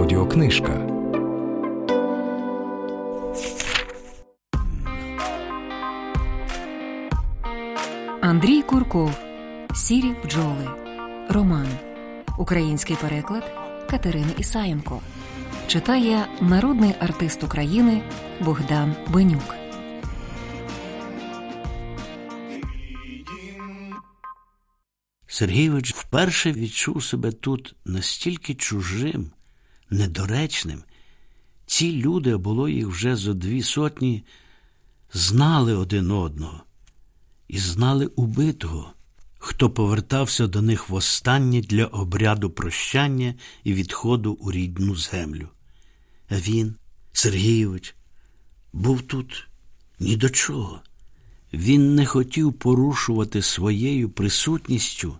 Аудіокнижка. Андрій Курков. Сірі бджоли. Роман. Український переклад Катерини Ісаєнко. Читає народний артист України Богдан Бенюк. Сергійович вперше відчув себе тут настільки чужим, недоречним. Ці люди, було їх вже зо дві сотні, знали один одного і знали убитого, хто повертався до них востаннє для обряду прощання і відходу у рідну землю. А він, Сергійович, був тут ні до чого. Він не хотів порушувати своєю присутністю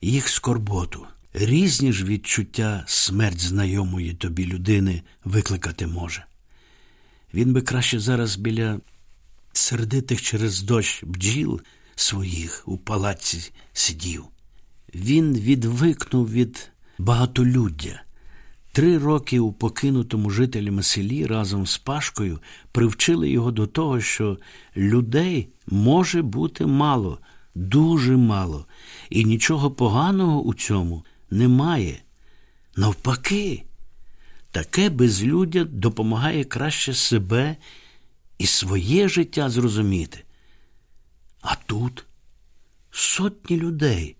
їх скорботу. Різні ж відчуття смерть знайомої тобі людини викликати може. Він би краще зараз біля сердитих через дощ бджіл своїх у палаці сидів. Він відвикнув від багатолюддя. Три роки у покинутому жителями селі разом з Пашкою привчили його до того, що людей може бути мало, дуже мало, і нічого поганого у цьому немає. Навпаки, таке безлюддя допомагає краще себе і своє життя зрозуміти. А тут сотні людей,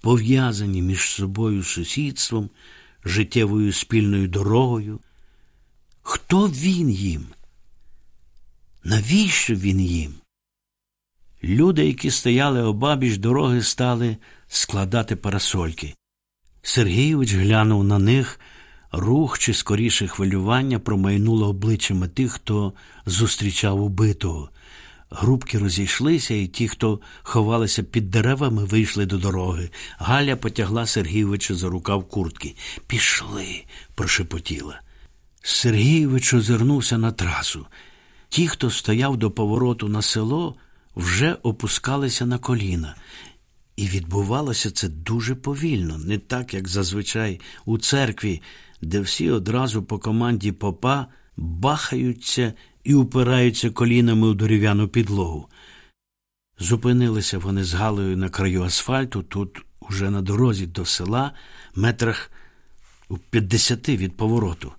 пов'язані між собою сусідством, життєвою спільною дорогою. Хто він їм? Навіщо він їм? Люди, які стояли обабіч дороги, стали складати парасольки. Сергійович глянув на них, рух чи скоріше хвилювання промайнуло обличчями тих, хто зустрічав убитого. Групки розійшлися, і ті, хто ховалися під деревами, вийшли до дороги. Галя потягла Сергійовича за рукав куртки. Пішли, прошепотіла. Сергійович озирнувся на трасу. Ті, хто стояв до повороту на село, вже опускалися на коліна. І відбувалося це дуже повільно, не так, як зазвичай у церкві, де всі одразу по команді попа бахаються і упираються колінами у дерев'яну підлогу. Зупинилися вони з Галею на краю асфальту, тут, уже на дорозі до села, метрах у п'ятдесяти від повороту.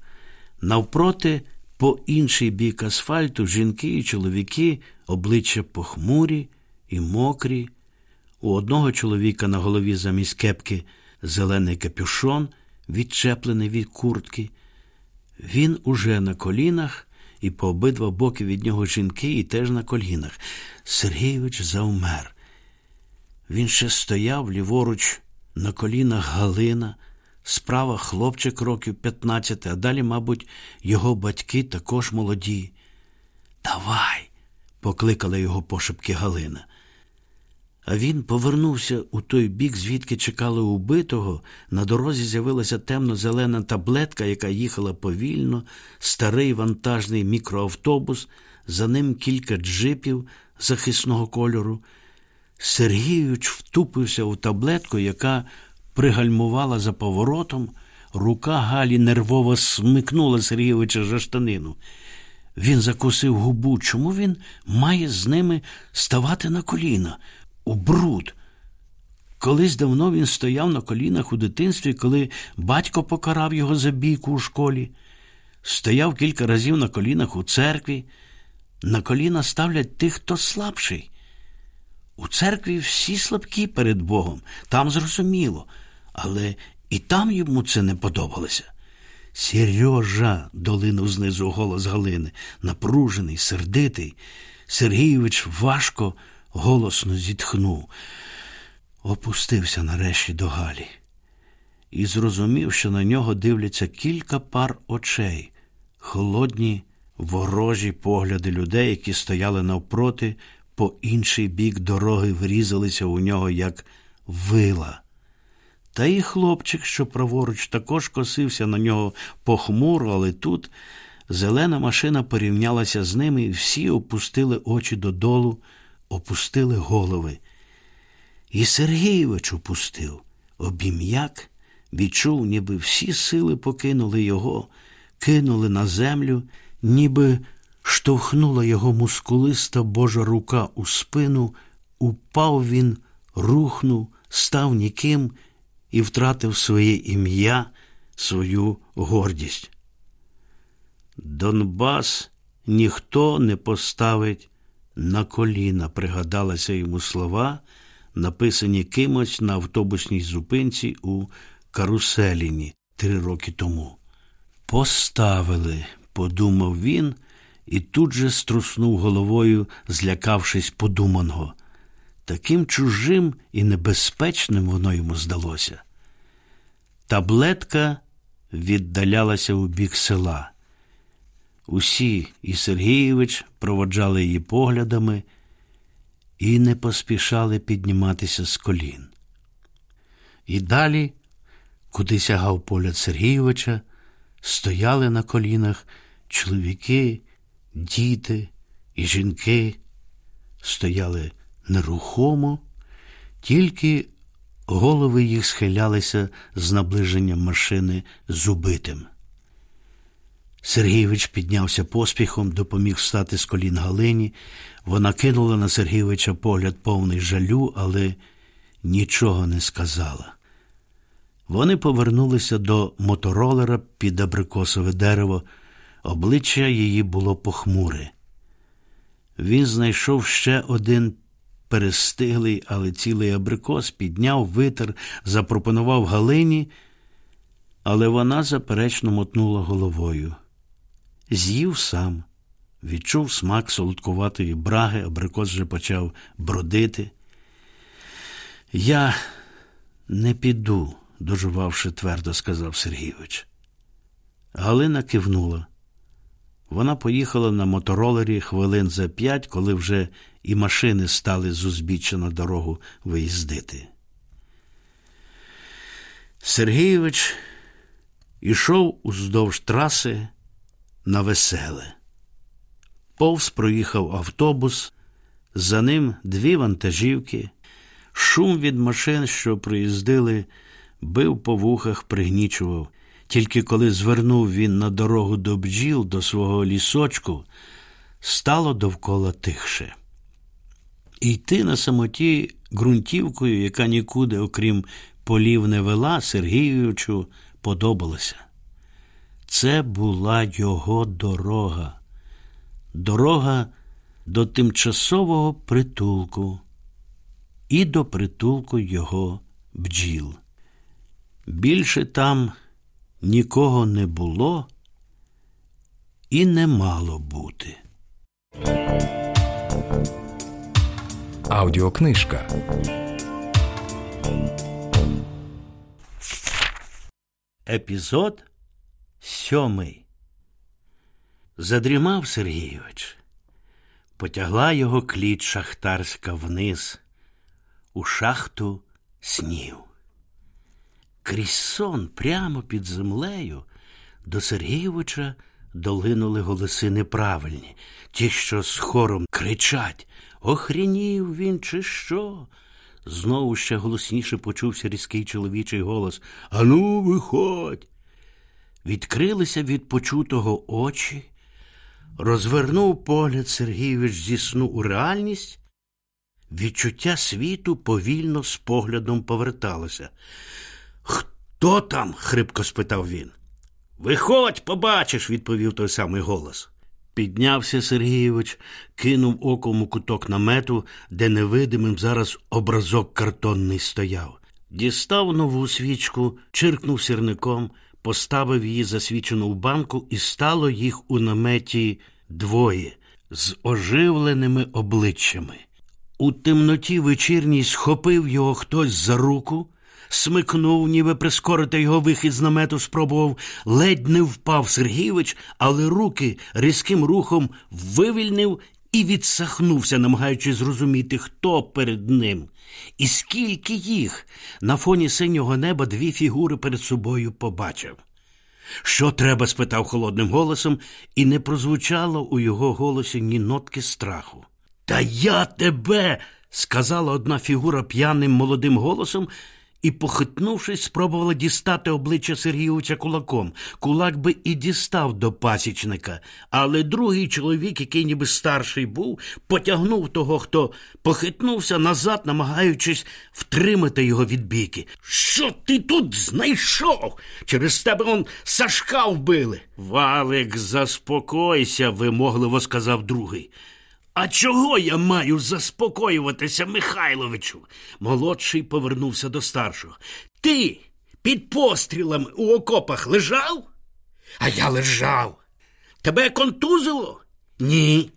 Навпроти, по інший бік асфальту, жінки і чоловіки, обличчя похмурі і мокрі. У одного чоловіка на голові замість кепки зелений капюшон, відчеплений від куртки. Він уже на колінах, і по обидва боки від нього жінки і теж на колінах. Сергійович завмер. Він ще стояв ліворуч на колінах Галина, справа хлопчик років 15, а далі, мабуть, його батьки також молоді. Давай, покликала його пошепки Галина. А він повернувся у той бік, звідки чекали убитого. На дорозі з'явилася темно-зелена таблетка, яка їхала повільно, старий вантажний мікроавтобус, за ним кілька джипів захисного кольору. Сергійович втупився у таблетку, яка пригальмувала за поворотом. Рука Галі нервово смикнула Сергійовича за штанину. Він закусив губу. Чому він має з ними ставати на коліна? У бруд. Колись давно він стояв на колінах у дитинстві, коли батько покарав його за бійку у школі, стояв кілька разів на колінах у церкві. На коліна ставлять тих, хто слабший. У церкві всі слабкі перед Богом, там зрозуміло, але і там йому це не подобалося. Сережа, долинув знизу голос Галини, напружений, сердитий. Сергійович важко голосно зітхнув, опустився нарешті до Галі і зрозумів, що на нього дивляться кілька пар очей, холодні, ворожі погляди людей, які стояли навпроти, по інший бік дороги врізалися у нього, як вила. Та і хлопчик, що праворуч, також косився на нього похмуро, але тут зелена машина порівнялася з ними, і всі опустили очі додолу опустили голови. І Сергійович опустив, обім'як відчув, ніби всі сили покинули його, кинули на землю, ніби штовхнула його мускулиста Божа рука у спину, упав він, рухнув, став ніким і втратив своє ім'я, свою гордість. Донбас ніхто не поставить на коліна, пригадалися йому слова, написані кимось на автобусній зупинці у Каруселіні три роки тому. Поставили, подумав він і тут же струснув головою, злякавшись подуманого. Таким чужим і небезпечним воно йому здалося. Таблетка віддалялася у бік села. Усі і Сергійович проводжали її поглядами і не поспішали підніматися з колін. І далі, куди сягав погляд Сергійовича, стояли на колінах чоловіки, діти і жінки, стояли нерухомо, тільки голови їх схилялися з наближенням машини з убитим. Сергійович піднявся поспіхом, допоміг встати з колін Галині. Вона кинула на Сергійовича погляд повний жалю, але нічого не сказала. Вони повернулися до моторолера під абрикосове дерево. Обличчя її було похмуре. Він знайшов ще один перестиглий, але цілий абрикос, підняв витер, запропонував Галині, але вона заперечно мотнула головою. З'їв сам, відчув смак солодкуватої браги, абрикос вже почав бродити. Я не піду, дожувавши твердо, сказав Сергійович. Галина кивнула. Вона поїхала на моторолері хвилин за п'ять, коли вже і машини стали з узбіччя на дорогу виїздити. Сергійович ішов уздовж траси на веселе. Повз проїхав автобус, за ним дві вантажівки, шум від машин, що проїздили, бив по вухах, пригнічував. Тільки коли звернув він на дорогу до бджіл, до свого лісочку, стало довкола тихше. І йти на самоті ґрунтівкою, яка нікуди, окрім полів, не вела, Сергійовичу подобалося. Це була його дорога, дорога до тимчасового притулку і до притулку його бджіл. Більше там нікого не було і не мало бути. Аудіокнижка. Епізод сьомий. Задрімав Сергійович. Потягла його кліт шахтарська вниз, у шахту снів. Крізь сон прямо під землею до Сергійовича долинули голоси неправильні, ті, що з хором кричать Охрінів він, чи що? Знову ще голосніше почувся різкий чоловічий голос Ану, виходь. Відкрилися від почутого очі, розвернув погляд Сергійович зі сну у реальність. Відчуття світу повільно з поглядом поверталося. Хто там? хрипко спитав він. Виходь, побачиш, відповів той самий голос. Піднявся Сергійович, кинув оком у куток намету, де невидимим зараз образок картонний стояв. Дістав нову свічку, чиркнув сірником, поставив її засвічену в банку, і стало їх у наметі двоє з оживленими обличчями. У темноті вечірній схопив його хтось за руку смикнув, ніби прискорити його вихід з намету, спробував, ледь не впав Сергійович, але руки різким рухом вивільнив і відсахнувся, намагаючись зрозуміти, хто перед ним. І скільки їх на фоні синього неба дві фігури перед собою побачив. Що треба? спитав холодним голосом, і не прозвучало у його голосі ні нотки страху. Та я тебе, сказала одна фігура п'яним молодим голосом, і, похитнувшись, спробувала дістати обличчя Сергійовича кулаком. Кулак би і дістав до пасічника, але другий чоловік, який ніби старший був, потягнув того, хто похитнувся назад, намагаючись втримати його від бійки. Що ти тут знайшов? Через тебе он Сашка вбили. Валик, заспокойся, вимогливо сказав другий. А чого я маю заспокоюватися, Михайловичу? Молодший повернувся до старшого. Ти під пострілами у окопах лежав? А я лежав. Тебе контузило? Ні.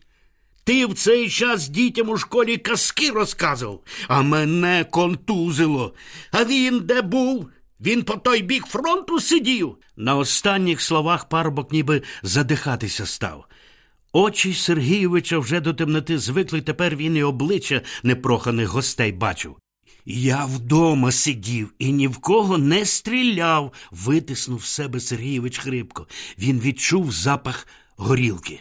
Ти в цей час дітям у школі казки розказував, а мене контузило. А він де був? Він по той бік фронту сидів. На останніх словах парубок ніби задихатися став. Очі Сергійовича вже до темноти звикли, тепер він і обличчя непроханих гостей бачив. Я вдома сидів і ні в кого не стріляв, витиснув себе Сергійович хрипко. Він відчув запах горілки.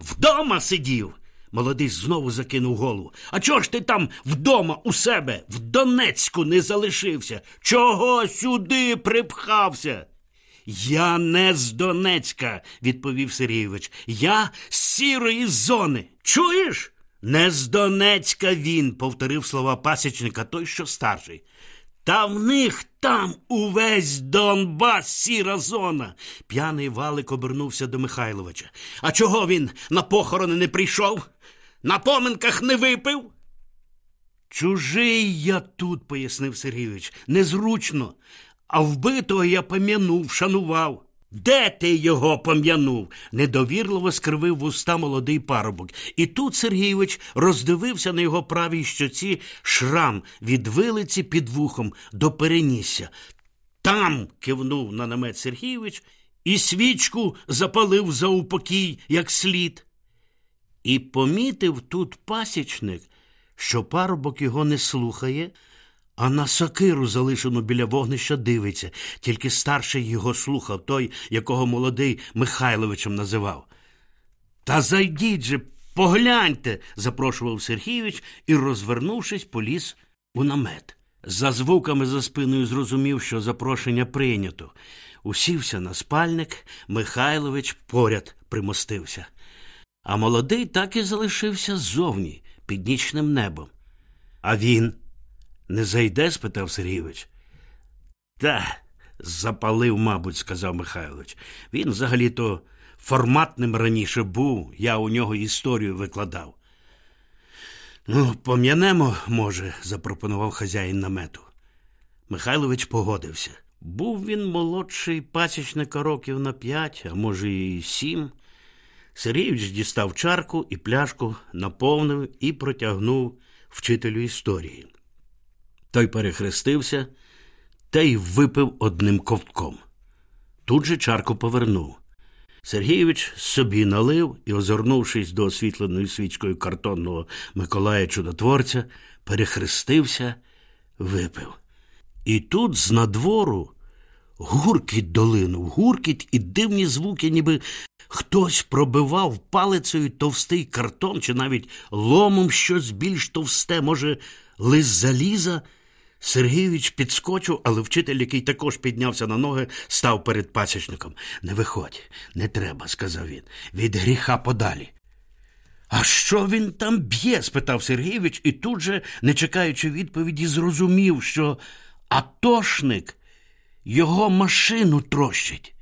Вдома сидів. Молодий знову закинув голову. А чого ж ти там вдома у себе, в Донецьку не залишився? Чого сюди припхався? Я не з Донецька, відповів Сергійович. Я з сірої зони. Чуєш? Не з Донецька він, повторив слова пасічника, той, що старший. Та в них там увесь Донбас сіра зона. П'яний валик обернувся до Михайловича. А чого він на похорони не прийшов? На поминках не випив? Чужий я тут, пояснив Сергійович, незручно а вбитого я пам'янув, шанував. Де ти його пам'янув? недовірливо скривив вуста молодий парубок. І тут Сергійович роздивився на його правій щоці шрам від вилиці під вухом до перенісся. Там кивнув на намет Сергійович і свічку запалив за упокій, як слід. І помітив тут пасічник, що парубок його не слухає а на сокиру, залишену біля вогнища, дивиться, тільки старший його слухав той, якого молодий Михайловичем називав. Та зайдіть же, погляньте, запрошував Сергійович і, розвернувшись, поліз у намет. За звуками за спиною зрозумів, що запрошення прийнято. Усівся на спальник, Михайлович поряд примостився. А молодий так і залишився ззовні, під нічним небом. А він не зайде? спитав Сергійович. Та, запалив, мабуть, сказав Михайлович. Він взагалі-то форматним раніше був, я у нього історію викладав. Ну, пом'янемо, може, запропонував хазяїн намету. Михайлович погодився. Був він молодший пасічника років на п'ять, а може, і сім. Сергійович дістав чарку і пляшку, наповнив і протягнув вчителю історії. Той перехрестився та й випив одним ковтком. Тут же чарку повернув. Сергійович собі налив і, озирнувшись до освітленої свічкою картонного Миколая Чудотворця, перехрестився, випив. І тут з надвору гуркіт долинув, гуркіт і дивні звуки, ніби хтось пробивав палицею товстий картон чи навіть ломом щось більш товсте, може, лист заліза. Сергійович підскочив, але вчитель, який також піднявся на ноги, став перед пасічником. Не виходь, не треба, сказав він. Від гріха подалі. А що він там б'є? спитав Сергійович, і тут же, не чекаючи відповіді, зрозумів, що атошник його машину трощить.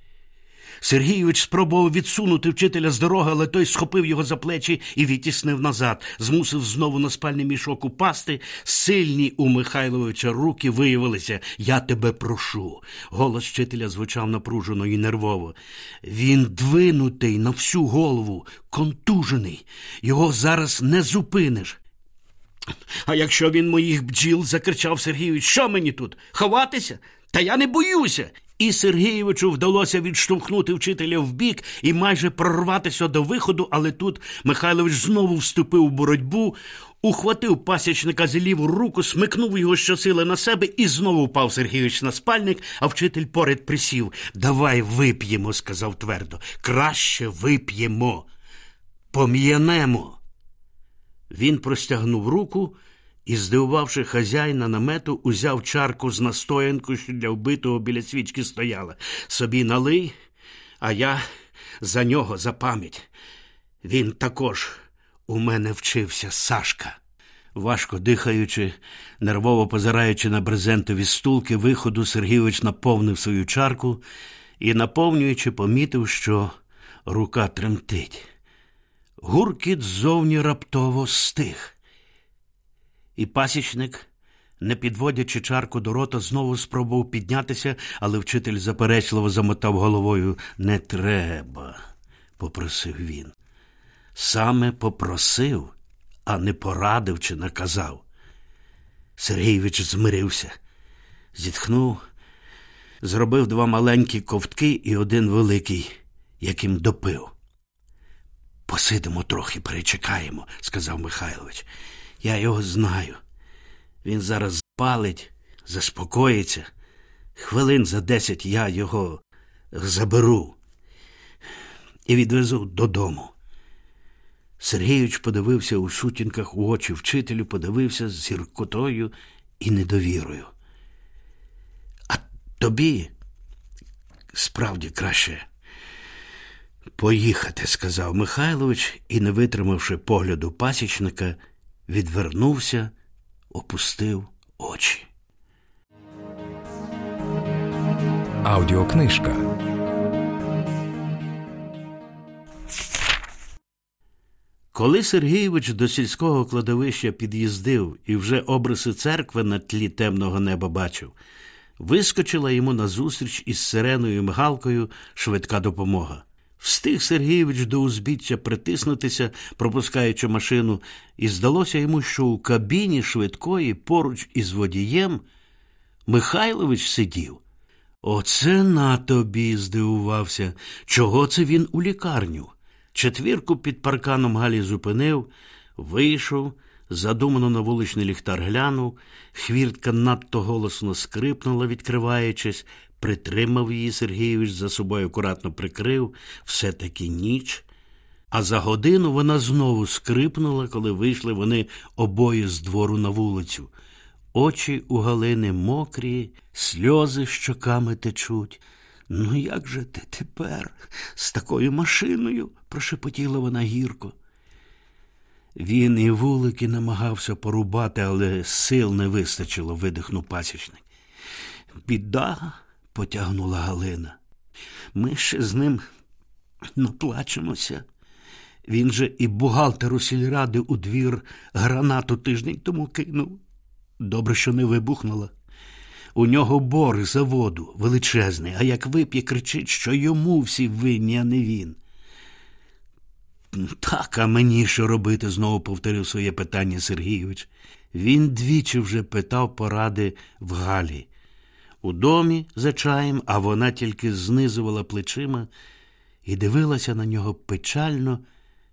Сергійович спробував відсунути вчителя з дороги, але той схопив його за плечі і відтіснив назад, змусив знову на спальний мішок упасти. Сильні у Михайловича руки виявилися Я тебе прошу. Голос вчителя звучав напружено і нервово. Він двинутий на всю голову, контужений. Його зараз не зупиниш. А якщо він моїх бджіл, закричав Сергійович, що мені тут? Ховатися? Та я не боюся. І Сергійовичу вдалося відштовхнути вчителя в бік і майже прорватися до виходу, але тут Михайлович знову вступив у боротьбу, ухватив пасічника за ліву руку, смикнув його щосили на себе і знову впав Сергійович на спальник, а вчитель поряд присів. Давай вип'ємо, сказав твердо. Краще вип'ємо. Пом'янемо. Він простягнув руку і, здивувавши хазяїна намету, узяв чарку з настоянкою, що для вбитого біля свічки стояла. Собі налий, а я за нього за пам'ять. Він також у мене вчився Сашка. Важко дихаючи, нервово позираючи на брезентові стулки виходу, Сергійович наповнив свою чарку і, наповнюючи, помітив, що рука тремтить. Гуркіт ззовні раптово стих. І пасічник, не підводячи чарку до рота, знову спробував піднятися, але вчитель заперечливо замотав головою. Не треба, попросив він. Саме попросив, а не порадив чи наказав. Сергійович змирився, зітхнув, зробив два маленькі ковтки і один великий, яким допив. Посидимо трохи, перечекаємо, сказав Михайлович. Я його знаю. Він зараз палить, заспокоїться. Хвилин за десять я його заберу і відвезу додому. Сергійович подивився у сутінках у очі вчителю, подивився з зіркотою і недовірою. А тобі справді краще поїхати, сказав Михайлович і, не витримавши погляду пасічника, відвернувся, опустив очі. Аудіокнижка. Коли Сергійович до сільського кладовища під'їздив і вже обриси церкви на тлі темного неба бачив, вискочила йому назустріч із сиреною мигалкою швидка допомога. Встиг Сергійович до узбіччя притиснутися, пропускаючи машину, і здалося йому, що у кабіні швидкої поруч із водієм Михайлович сидів. Оце на тобі, здивувався. Чого це він у лікарню? Четвірку під парканом Галі зупинив, вийшов, задумано на вуличний ліхтар глянув, хвіртка надто голосно скрипнула, відкриваючись, притримав її Сергійович, за собою акуратно прикрив, все таки ніч. А за годину вона знову скрипнула, коли вийшли вони обоє з двору на вулицю. Очі у Галини мокрі, сльози щоками течуть. Ну, як же ти тепер з такою машиною? прошепотіла вона гірко. Він і вулики намагався порубати, але сил не вистачило, видихнув пасічник. Біда, потягнула Галина. Ми ще з ним наплачемося. Він же і бухгалтеру сільради у двір гранату тиждень тому кинув. Добре, що не вибухнула. У нього борг за воду величезний, а як вип'є, кричить, що йому всі винні, а не він. Так, а мені що робити? знову повторив своє питання Сергійович. Він двічі вже питав поради в Галі. У домі за чаєм, а вона тільки знизувала плечима і дивилася на нього печально,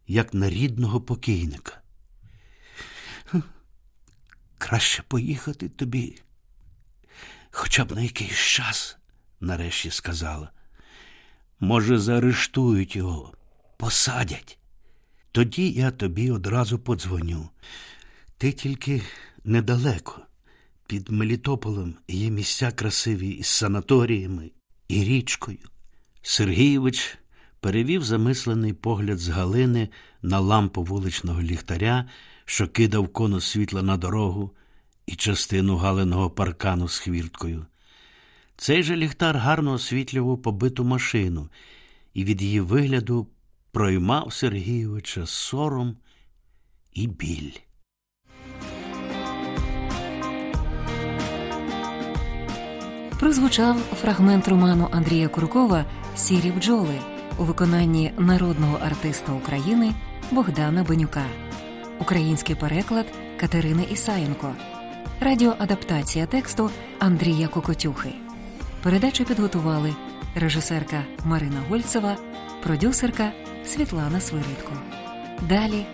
як на рідного покійника. Краще поїхати тобі, хоча б на якийсь час, нарешті сказала. Може, заарештують його, посадять. Тоді я тобі одразу подзвоню. Ти тільки недалеко. Під Мелітополем є місця красиві із санаторіями і річкою. Сергійович перевів замислений погляд з Галини на лампу вуличного ліхтаря, що кидав конус світла на дорогу і частину галиного паркану з хвірткою. Цей же ліхтар гарно освітлював побиту машину, і від її вигляду проймав Сергійовича сором і біль. Прозвучав фрагмент роману Андрія Куркова Сірі бджоли у виконанні народного артиста України Богдана Бенюка, український переклад Катерини Ісаєнко, радіоадаптація тексту Андрія Кокотюхи. Передачу підготували режисерка Марина Гольцева, продюсерка Світлана Свиридко. Далі